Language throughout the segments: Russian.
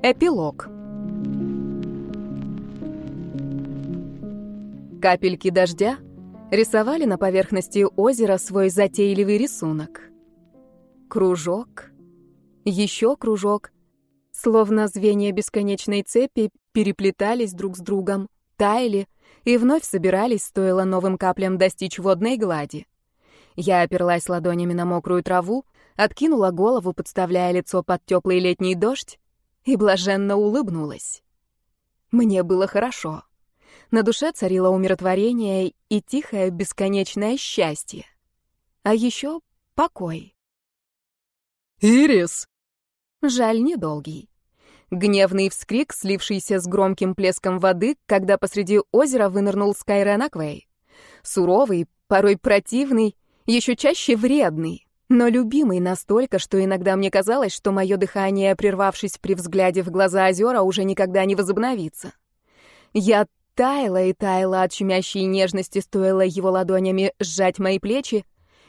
Эпилог. Капельки дождя рисовали на поверхности озера свой затейливый рисунок. Кружок, еще кружок, словно звенья бесконечной цепи переплетались друг с другом, таяли и вновь собирались, стоило новым каплям достичь водной глади. Я оперлась ладонями на мокрую траву, откинула голову, подставляя лицо под теплый летний дождь, и блаженно улыбнулась. Мне было хорошо. На душе царило умиротворение и тихое бесконечное счастье. А еще покой. «Ирис!» Жаль, недолгий. Гневный вскрик, слившийся с громким плеском воды, когда посреди озера вынырнул Скайрен Аквей. Суровый, порой противный, еще чаще вредный но любимый настолько, что иногда мне казалось, что мое дыхание, прервавшись при взгляде в глаза озера, уже никогда не возобновится. Я таяла и таяла от щемящей нежности, стоило его ладонями сжать мои плечи,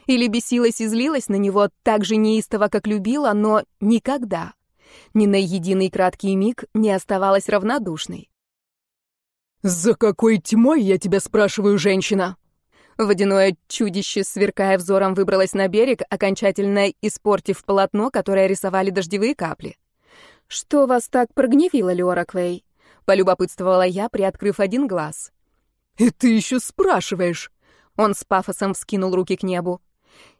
или бесилась и злилась на него так же неистово, как любила, но никогда, ни на единый краткий миг не оставалась равнодушной. «За какой тьмой, я тебя спрашиваю, женщина?» Водяное чудище, сверкая взором, выбралось на берег, окончательно испортив полотно, которое рисовали дождевые капли. «Что вас так прогневило, Леора Квей?» — полюбопытствовала я, приоткрыв один глаз. «И ты еще спрашиваешь?» Он с пафосом вскинул руки к небу.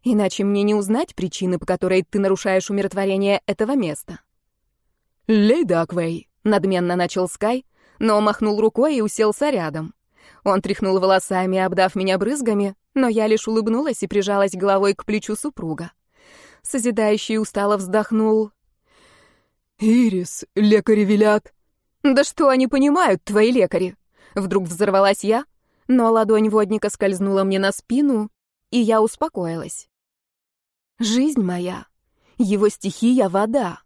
«Иначе мне не узнать причины, по которой ты нарушаешь умиротворение этого места». «Лейда Аквей», — надменно начал Скай, но махнул рукой и уселся рядом. Он тряхнул волосами, обдав меня брызгами, но я лишь улыбнулась и прижалась головой к плечу супруга. Созидающий устало вздохнул. «Ирис, лекари велят». «Да что они понимают, твои лекари?» Вдруг взорвалась я, но ладонь водника скользнула мне на спину, и я успокоилась. «Жизнь моя, его стихия — вода.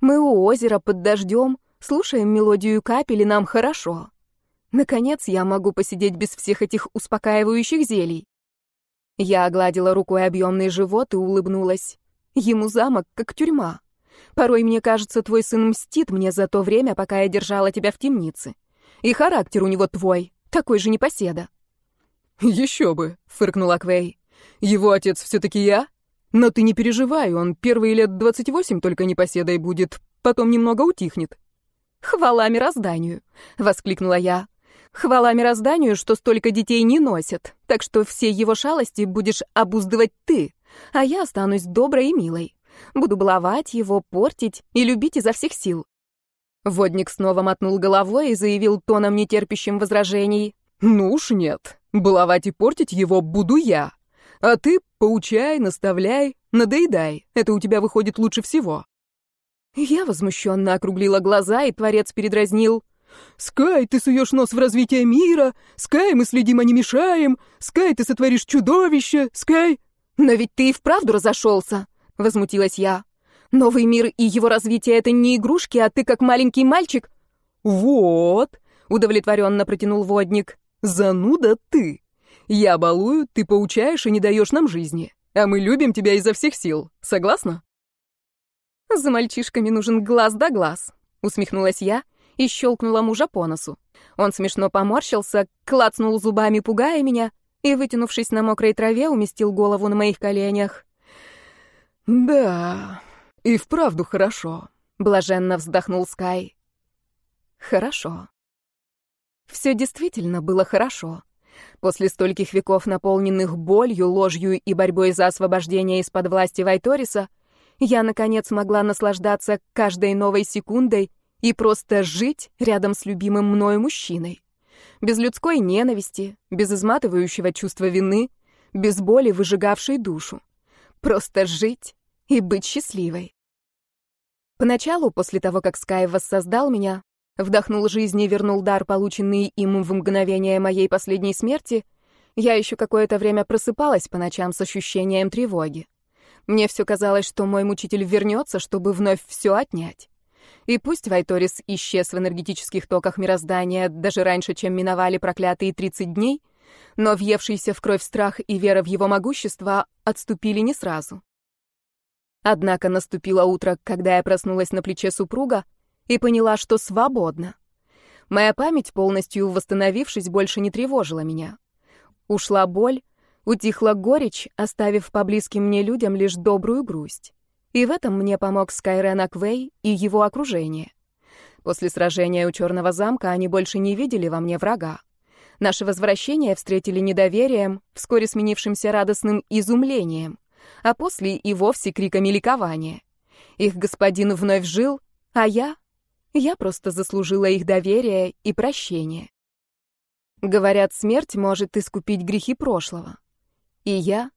Мы у озера под дождем, слушаем мелодию капель, и нам хорошо. Наконец я могу посидеть без всех этих успокаивающих зелий. Я огладила рукой объемный живот и улыбнулась. Ему замок, как тюрьма. Порой мне кажется, твой сын мстит мне за то время, пока я держала тебя в темнице. И характер у него твой, такой же непоседа. Еще бы, фыркнула Квей. Его отец все-таки я? Но ты не переживай, он первые лет двадцать восемь только непоседой будет, потом немного утихнет. «Хвала мирозданию!» — воскликнула я. Хвала мирозданию, что столько детей не носят, так что все его шалости будешь обуздывать ты, а я останусь доброй и милой. Буду баловать его, портить и любить изо всех сил. Водник снова мотнул головой и заявил тоном нетерпящим возражений. «Ну уж нет, баловать и портить его буду я. А ты поучай, наставляй, надоедай. Это у тебя выходит лучше всего». Я возмущенно округлила глаза, и творец передразнил. «Скай, ты суешь нос в развитие мира! Скай, мы следим, а не мешаем! Скай, ты сотворишь чудовище! Скай!» «Но ведь ты и вправду разошелся!» — возмутилась я. «Новый мир и его развитие — это не игрушки, а ты как маленький мальчик!» «Вот!» — удовлетворенно протянул водник. «Зануда ты! Я балую, ты поучаешь и не даешь нам жизни, а мы любим тебя изо всех сил. Согласна?» «За мальчишками нужен глаз да глаз», — усмехнулась я и щелкнула мужа по носу. Он смешно поморщился, клацнул зубами, пугая меня, и, вытянувшись на мокрой траве, уместил голову на моих коленях. «Да, и вправду хорошо», — блаженно вздохнул Скай. «Хорошо». Все действительно было хорошо. После стольких веков, наполненных болью, ложью и борьбой за освобождение из-под власти Вайториса, я, наконец, могла наслаждаться каждой новой секундой и просто жить рядом с любимым мною мужчиной. Без людской ненависти, без изматывающего чувства вины, без боли, выжигавшей душу. Просто жить и быть счастливой. Поначалу, после того, как Скай воссоздал меня, вдохнул жизнь и вернул дар, полученный им в мгновение моей последней смерти, я еще какое-то время просыпалась по ночам с ощущением тревоги. Мне все казалось, что мой мучитель вернется, чтобы вновь все отнять. И пусть Вайторис исчез в энергетических токах мироздания даже раньше, чем миновали проклятые 30 дней, но въевшийся в кровь страх и вера в его могущество отступили не сразу. Однако наступило утро, когда я проснулась на плече супруга, и поняла, что свободна. Моя память, полностью восстановившись, больше не тревожила меня. Ушла боль, утихла горечь, оставив по близким мне людям лишь добрую грусть. И в этом мне помог Скайрен Аквей и его окружение. После сражения у Черного замка они больше не видели во мне врага. Наше возвращение встретили недоверием, вскоре сменившимся радостным изумлением, а после и вовсе криками ликования. Их господин вновь жил, а я... Я просто заслужила их доверие и прощение. Говорят, смерть может искупить грехи прошлого. И я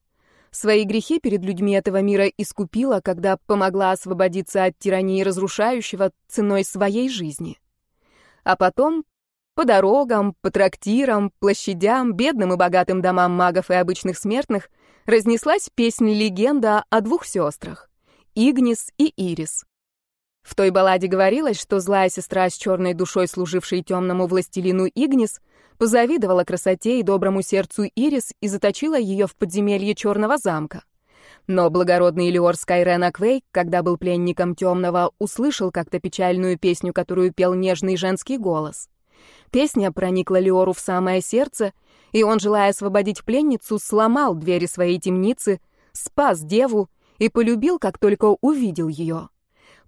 свои грехи перед людьми этого мира искупила, когда помогла освободиться от тирании разрушающего ценой своей жизни. А потом по дорогам, по трактирам, площадям, бедным и богатым домам магов и обычных смертных разнеслась песня-легенда о двух сестрах — Игнис и Ирис. В той балладе говорилось, что злая сестра с черной душой, служившей темному властелину Игнис, позавидовала красоте и доброму сердцу Ирис и заточила ее в подземелье черного замка. Но благородный Леор Скайрен Аквей, когда был пленником темного, услышал как-то печальную песню, которую пел нежный женский голос. Песня проникла Леору в самое сердце, и он, желая освободить пленницу, сломал двери своей темницы, спас деву и полюбил, как только увидел ее.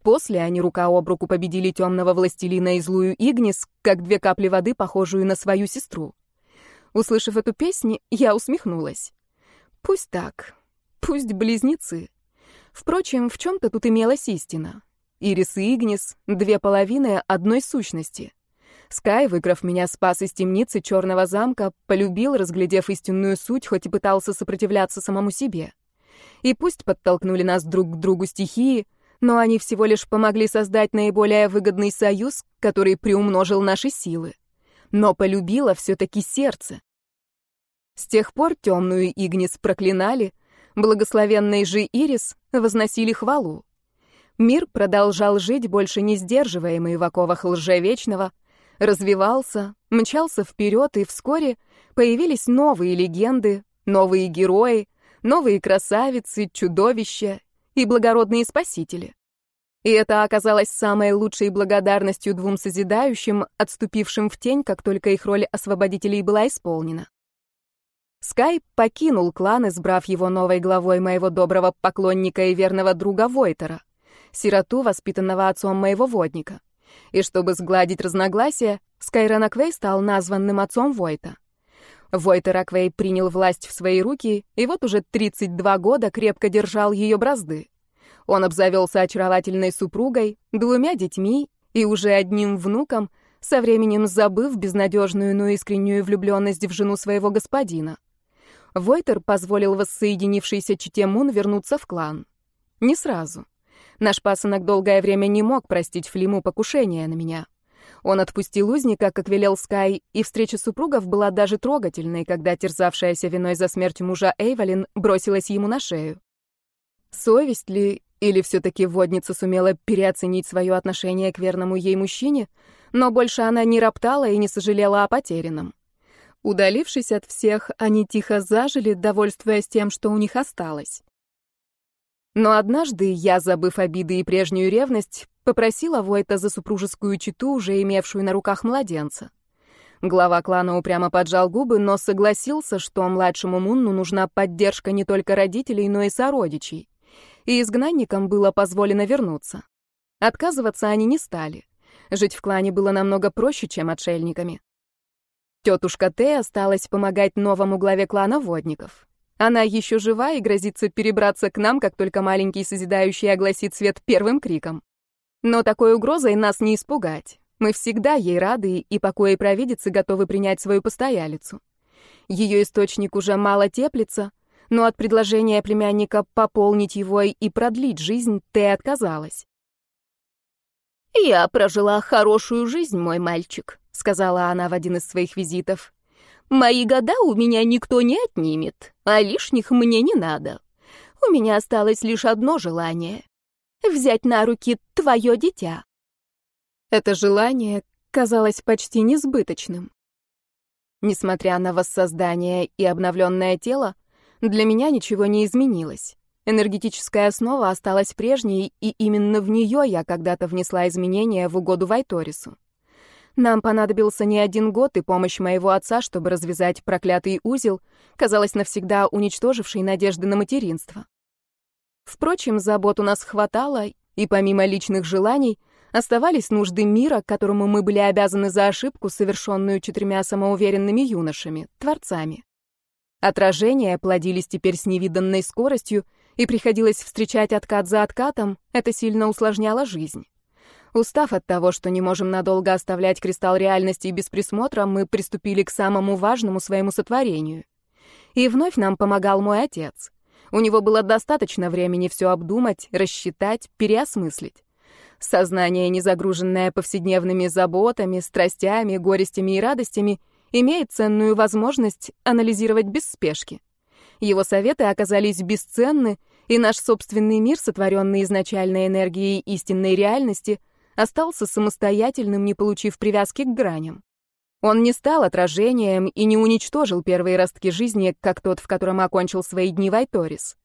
После они рука об руку победили темного властелина и злую Игнис, как две капли воды, похожую на свою сестру. Услышав эту песню, я усмехнулась. Пусть так, пусть близнецы. Впрочем, в чем-то тут имелась истина. Ирис и Игнис — две половины одной сущности. Скай, выиграв меня, спас из темницы черного замка, полюбил, разглядев истинную суть, хоть и пытался сопротивляться самому себе. И пусть подтолкнули нас друг к другу стихии, но они всего лишь помогли создать наиболее выгодный союз, который приумножил наши силы. Но полюбило все-таки сердце. С тех пор темную Игнис проклинали, благословенный же Ирис возносили хвалу. Мир продолжал жить, больше не сдерживаемый в оковах лжевечного, развивался, мчался вперед, и вскоре появились новые легенды, новые герои, новые красавицы, чудовища и благородные спасители. И это оказалось самой лучшей благодарностью двум созидающим, отступившим в тень, как только их роль освободителей была исполнена. Скай покинул клан, избрав его новой главой моего доброго поклонника и верного друга Войтера, сироту, воспитанного отцом моего водника. И чтобы сгладить разногласия, Скайрен Аквей стал названным отцом Войта. Войтер Аквей принял власть в свои руки и вот уже 32 года крепко держал ее бразды. Он обзавелся очаровательной супругой, двумя детьми и уже одним внуком, со временем забыв безнадежную, но искреннюю влюбленность в жену своего господина. Войтер позволил воссоединившейся чете Мун вернуться в клан. Не сразу. Наш пасынок долгое время не мог простить Флиму покушение на меня. Он отпустил узника, как велел Скай, и встреча супругов была даже трогательной, когда терзавшаяся виной за смерть мужа Эйволин бросилась ему на шею. Совесть ли, или все-таки водница сумела переоценить свое отношение к верному ей мужчине, но больше она не роптала и не сожалела о потерянном. Удалившись от всех, они тихо зажили, довольствуясь тем, что у них осталось. Но однажды я, забыв обиды и прежнюю ревность, попросила Войта за супружескую читу, уже имевшую на руках младенца. Глава клана упрямо поджал губы, но согласился, что младшему Мунну нужна поддержка не только родителей, но и сородичей. И изгнанникам было позволено вернуться. Отказываться они не стали. Жить в клане было намного проще, чем отшельниками. Тетушка Т осталась помогать новому главе клана водников. Она еще жива и грозится перебраться к нам, как только маленький созидающий огласит свет первым криком. Но такой угрозой нас не испугать. Мы всегда ей рады, и покои провидицы готовы принять свою постоялицу. Ее источник уже мало теплится, но от предложения племянника пополнить его и продлить жизнь ты отказалась. «Я прожила хорошую жизнь, мой мальчик», — сказала она в один из своих визитов. Мои года у меня никто не отнимет, а лишних мне не надо. У меня осталось лишь одно желание — взять на руки твое дитя. Это желание казалось почти несбыточным. Несмотря на воссоздание и обновленное тело, для меня ничего не изменилось. энергетическая основа осталась прежней, и именно в нее я когда-то внесла изменения в угоду Вайторису. Нам понадобился не один год и помощь моего отца, чтобы развязать проклятый узел, казалось, навсегда уничтоживший надежды на материнство. Впрочем, забот у нас хватало, и помимо личных желаний, оставались нужды мира, которому мы были обязаны за ошибку, совершенную четырьмя самоуверенными юношами, творцами. Отражения плодились теперь с невиданной скоростью, и приходилось встречать откат за откатом, это сильно усложняло жизнь. Устав от того, что не можем надолго оставлять кристалл реальности без присмотра, мы приступили к самому важному своему сотворению. И вновь нам помогал мой отец. У него было достаточно времени все обдумать, рассчитать, переосмыслить. Сознание, не загруженное повседневными заботами, страстями, горестями и радостями, имеет ценную возможность анализировать без спешки. Его советы оказались бесценны, и наш собственный мир, сотворенный изначальной энергией истинной реальности, остался самостоятельным, не получив привязки к граням. Он не стал отражением и не уничтожил первые ростки жизни, как тот, в котором окончил свои дни Вайторис.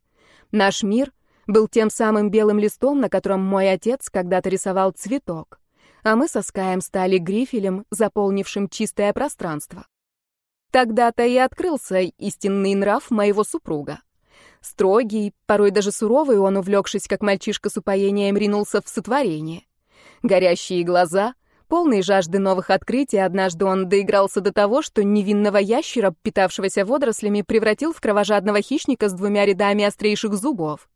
Наш мир был тем самым белым листом, на котором мой отец когда-то рисовал цветок, а мы со Скаем стали грифелем, заполнившим чистое пространство. Тогда-то и открылся истинный нрав моего супруга. Строгий, порой даже суровый, он, увлекшись как мальчишка с упоением, ринулся в сотворение. Горящие глаза, полные жажды новых открытий, однажды он доигрался до того, что невинного ящера, питавшегося водорослями, превратил в кровожадного хищника с двумя рядами острейших зубов.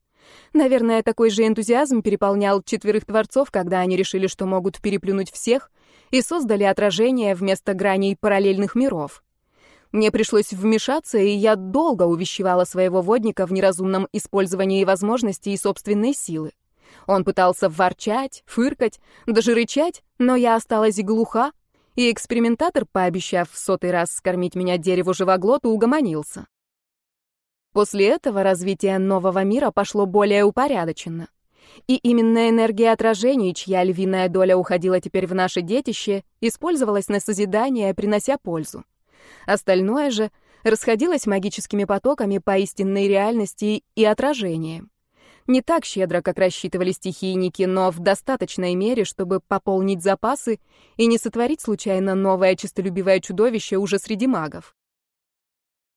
Наверное, такой же энтузиазм переполнял четверых творцов, когда они решили, что могут переплюнуть всех, и создали отражение вместо граней параллельных миров. Мне пришлось вмешаться, и я долго увещевала своего водника в неразумном использовании возможностей и собственной силы. Он пытался ворчать, фыркать, даже рычать, но я осталась глуха, и экспериментатор, пообещав в сотый раз скормить меня дереву живоглоту, угомонился. После этого развитие нового мира пошло более упорядоченно. И именно энергия отражений, чья львиная доля уходила теперь в наше детище, использовалась на созидание, принося пользу. Остальное же расходилось магическими потоками по истинной реальности и отражениям. Не так щедро, как рассчитывали стихийники, но в достаточной мере, чтобы пополнить запасы и не сотворить случайно новое честолюбивое чудовище уже среди магов.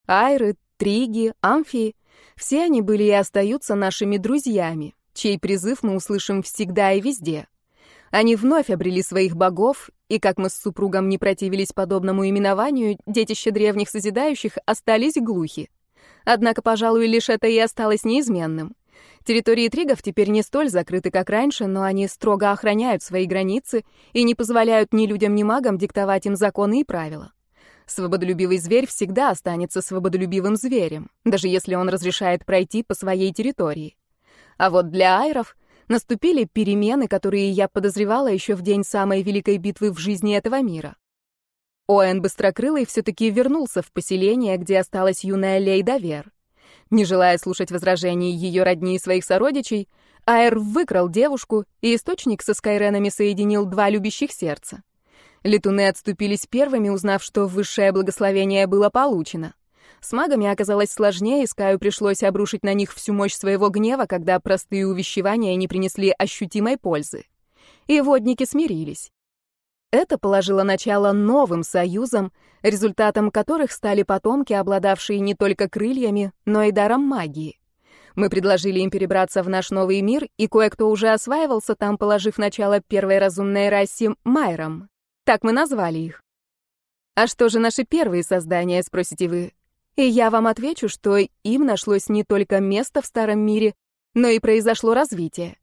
Айры, Триги, Амфии — все они были и остаются нашими друзьями, чей призыв мы услышим всегда и везде. Они вновь обрели своих богов, и, как мы с супругом не противились подобному именованию, детище древних созидающих остались глухи. Однако, пожалуй, лишь это и осталось неизменным. Территории тригов теперь не столь закрыты, как раньше, но они строго охраняют свои границы и не позволяют ни людям, ни магам диктовать им законы и правила. Свободолюбивый зверь всегда останется свободолюбивым зверем, даже если он разрешает пройти по своей территории. А вот для айров наступили перемены, которые я подозревала еще в день самой великой битвы в жизни этого мира. Оэн Быстрокрылый все-таки вернулся в поселение, где осталась юная Лейда Вер. Не желая слушать возражений ее родни и своих сородичей, Аэр выкрал девушку, и источник со Скайренами соединил два любящих сердца. Летуны отступились первыми, узнав, что высшее благословение было получено. С магами оказалось сложнее, и Скаю пришлось обрушить на них всю мощь своего гнева, когда простые увещевания не принесли ощутимой пользы. И водники смирились. Это положило начало новым союзам, результатом которых стали потомки, обладавшие не только крыльями, но и даром магии. Мы предложили им перебраться в наш новый мир, и кое-кто уже осваивался там, положив начало первой разумной расе Майрам. Так мы назвали их. А что же наши первые создания, спросите вы? И я вам отвечу, что им нашлось не только место в старом мире, но и произошло развитие.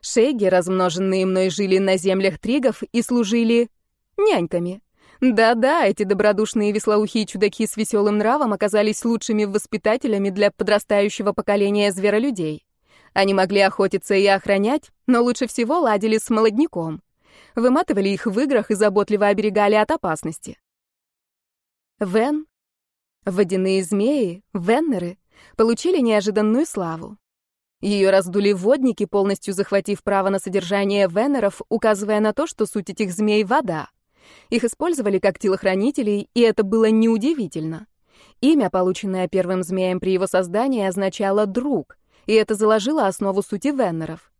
Шейги, размноженные мной, жили на землях тригов и служили няньками. Да-да, эти добродушные веслоухие чудаки с веселым нравом оказались лучшими воспитателями для подрастающего поколения зверолюдей. Они могли охотиться и охранять, но лучше всего ладили с молодняком. Выматывали их в играх и заботливо оберегали от опасности. Вен, водяные змеи, веннеры получили неожиданную славу. Ее раздули водники, полностью захватив право на содержание венеров, указывая на то, что суть этих змей — вода. Их использовали как телохранителей, и это было неудивительно. Имя, полученное первым змеем при его создании, означало «друг», и это заложило основу сути Веннеров.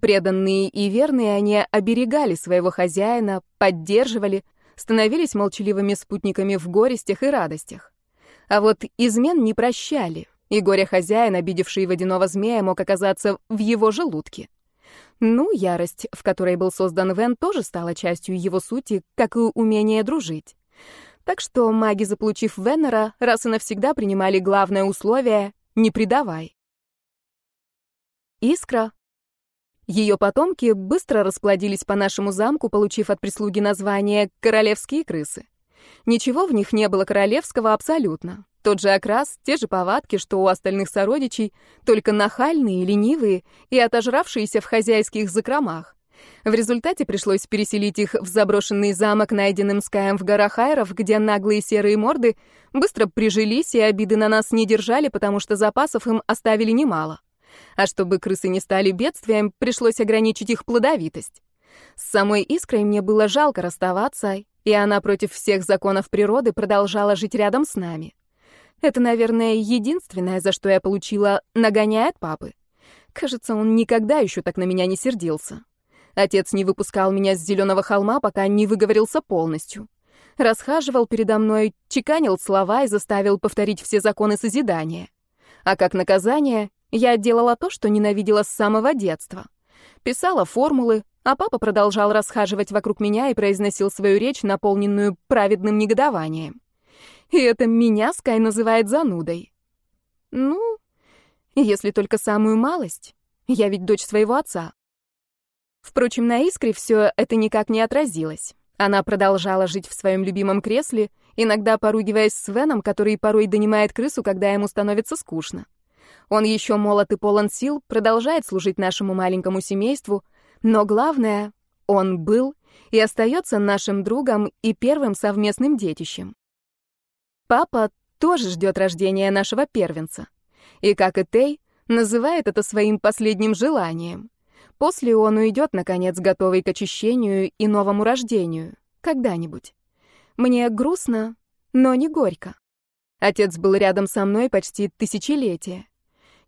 Преданные и верные они оберегали своего хозяина, поддерживали, становились молчаливыми спутниками в горестях и радостях. А вот измен не прощали, и горе-хозяин, обидевший водяного змея, мог оказаться в его желудке. Ну, ярость, в которой был создан Вен, тоже стала частью его сути, как и умение дружить. Так что маги, заполучив Веннера, раз и навсегда принимали главное условие — не предавай. Искра. Ее потомки быстро расплодились по нашему замку, получив от прислуги название «королевские крысы». Ничего в них не было королевского абсолютно. Тот же окрас, те же повадки, что у остальных сородичей, только нахальные, ленивые и отожравшиеся в хозяйских закромах. В результате пришлось переселить их в заброшенный замок, найденным Скаем в горах Айров, где наглые серые морды быстро прижились и обиды на нас не держали, потому что запасов им оставили немало. А чтобы крысы не стали бедствием, пришлось ограничить их плодовитость. С самой искрой мне было жалко расставаться, и она против всех законов природы продолжала жить рядом с нами. Это, наверное, единственное, за что я получила нагоняя от папы. Кажется, он никогда еще так на меня не сердился. Отец не выпускал меня с зеленого холма, пока не выговорился полностью. Расхаживал передо мной, чеканил слова и заставил повторить все законы созидания. А как наказание, я делала то, что ненавидела с самого детства. Писала формулы, а папа продолжал расхаживать вокруг меня и произносил свою речь, наполненную праведным негодованием. И это меня Скай называет занудой. Ну, если только самую малость. Я ведь дочь своего отца. Впрочем, на Искре все это никак не отразилось. Она продолжала жить в своем любимом кресле, иногда поругиваясь с Веном, который порой донимает крысу, когда ему становится скучно. Он еще молод и полон сил, продолжает служить нашему маленькому семейству, но главное, он был и остается нашим другом и первым совместным детищем. Папа тоже ждет рождения нашего первенца. И, как и Тей, называет это своим последним желанием. После он уйдет, наконец, готовый к очищению и новому рождению. Когда-нибудь. Мне грустно, но не горько. Отец был рядом со мной почти тысячелетие.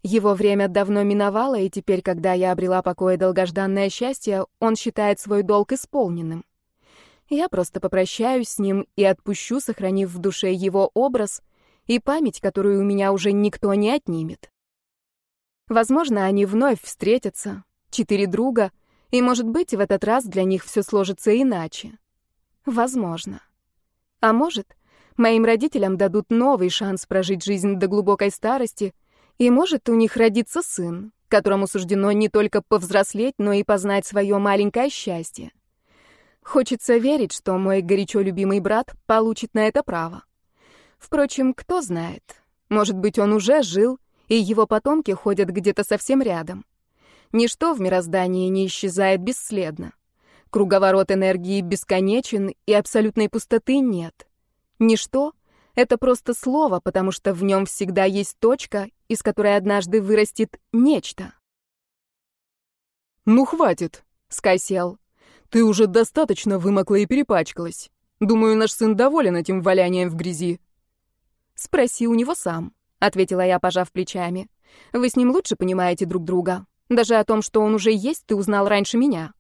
Его время давно миновало, и теперь, когда я обрела покой и долгожданное счастье, он считает свой долг исполненным. Я просто попрощаюсь с ним и отпущу, сохранив в душе его образ и память, которую у меня уже никто не отнимет. Возможно, они вновь встретятся, четыре друга, и, может быть, в этот раз для них все сложится иначе. Возможно. А может, моим родителям дадут новый шанс прожить жизнь до глубокой старости, и, может, у них родится сын, которому суждено не только повзрослеть, но и познать свое маленькое счастье. Хочется верить, что мой горячо любимый брат получит на это право. Впрочем, кто знает. Может быть, он уже жил, и его потомки ходят где-то совсем рядом. Ничто в мироздании не исчезает бесследно. Круговорот энергии бесконечен, и абсолютной пустоты нет. Ничто — это просто слово, потому что в нем всегда есть точка, из которой однажды вырастет нечто. «Ну, хватит», — Скай сел. Ты уже достаточно вымокла и перепачкалась. Думаю, наш сын доволен этим валянием в грязи. Спроси у него сам, ответила я, пожав плечами. Вы с ним лучше понимаете друг друга. Даже о том, что он уже есть, ты узнал раньше меня.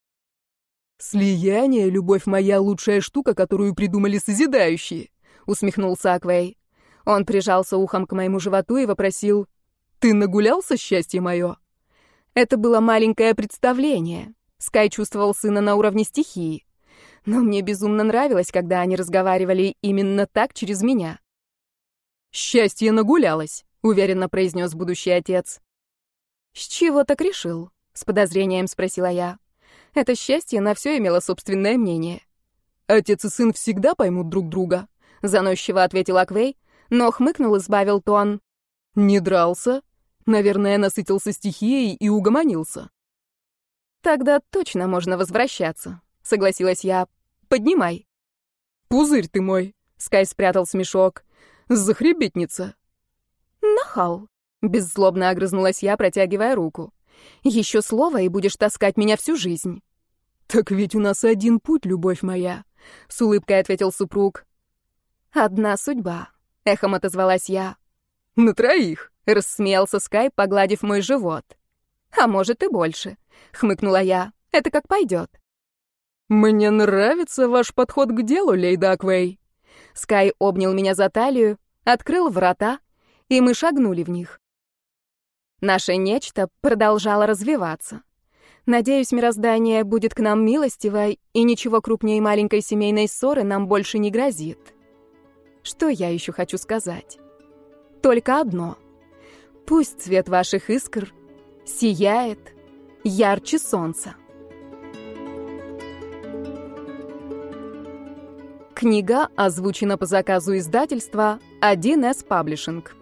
Слияние, любовь моя, лучшая штука, которую придумали созидающие, усмехнулся Аквей. Он прижался ухом к моему животу и вопросил: "Ты нагулялся, счастье мое?» Это было маленькое представление. Скай чувствовал сына на уровне стихии. Но мне безумно нравилось, когда они разговаривали именно так через меня. «Счастье нагулялось», — уверенно произнес будущий отец. «С чего так решил?» — с подозрением спросила я. Это счастье на все имело собственное мнение. «Отец и сын всегда поймут друг друга», — заносчиво ответил Аквей, но хмыкнул и сбавил тон. «Не дрался. Наверное, насытился стихией и угомонился. Тогда точно можно возвращаться, согласилась я. Поднимай. Пузырь ты мой, Скай спрятал смешок. Захребетница. Нахал, беззлобно огрызнулась я, протягивая руку. Еще слово, и будешь таскать меня всю жизнь. Так ведь у нас один путь, любовь моя, с улыбкой ответил супруг. Одна судьба, эхом отозвалась я. На троих», — рассмеялся Скай, погладив мой живот. «А может и больше», — хмыкнула я. «Это как пойдет». «Мне нравится ваш подход к делу, Лейда Аквей». Скай обнял меня за талию, открыл врата, и мы шагнули в них. Наше нечто продолжало развиваться. Надеюсь, мироздание будет к нам милостиво, и ничего крупнее маленькой семейной ссоры нам больше не грозит. Что я еще хочу сказать? Только одно. Пусть цвет ваших искр сияет ярче солнца. Книга озвучена по заказу издательства 1С Паблишинг.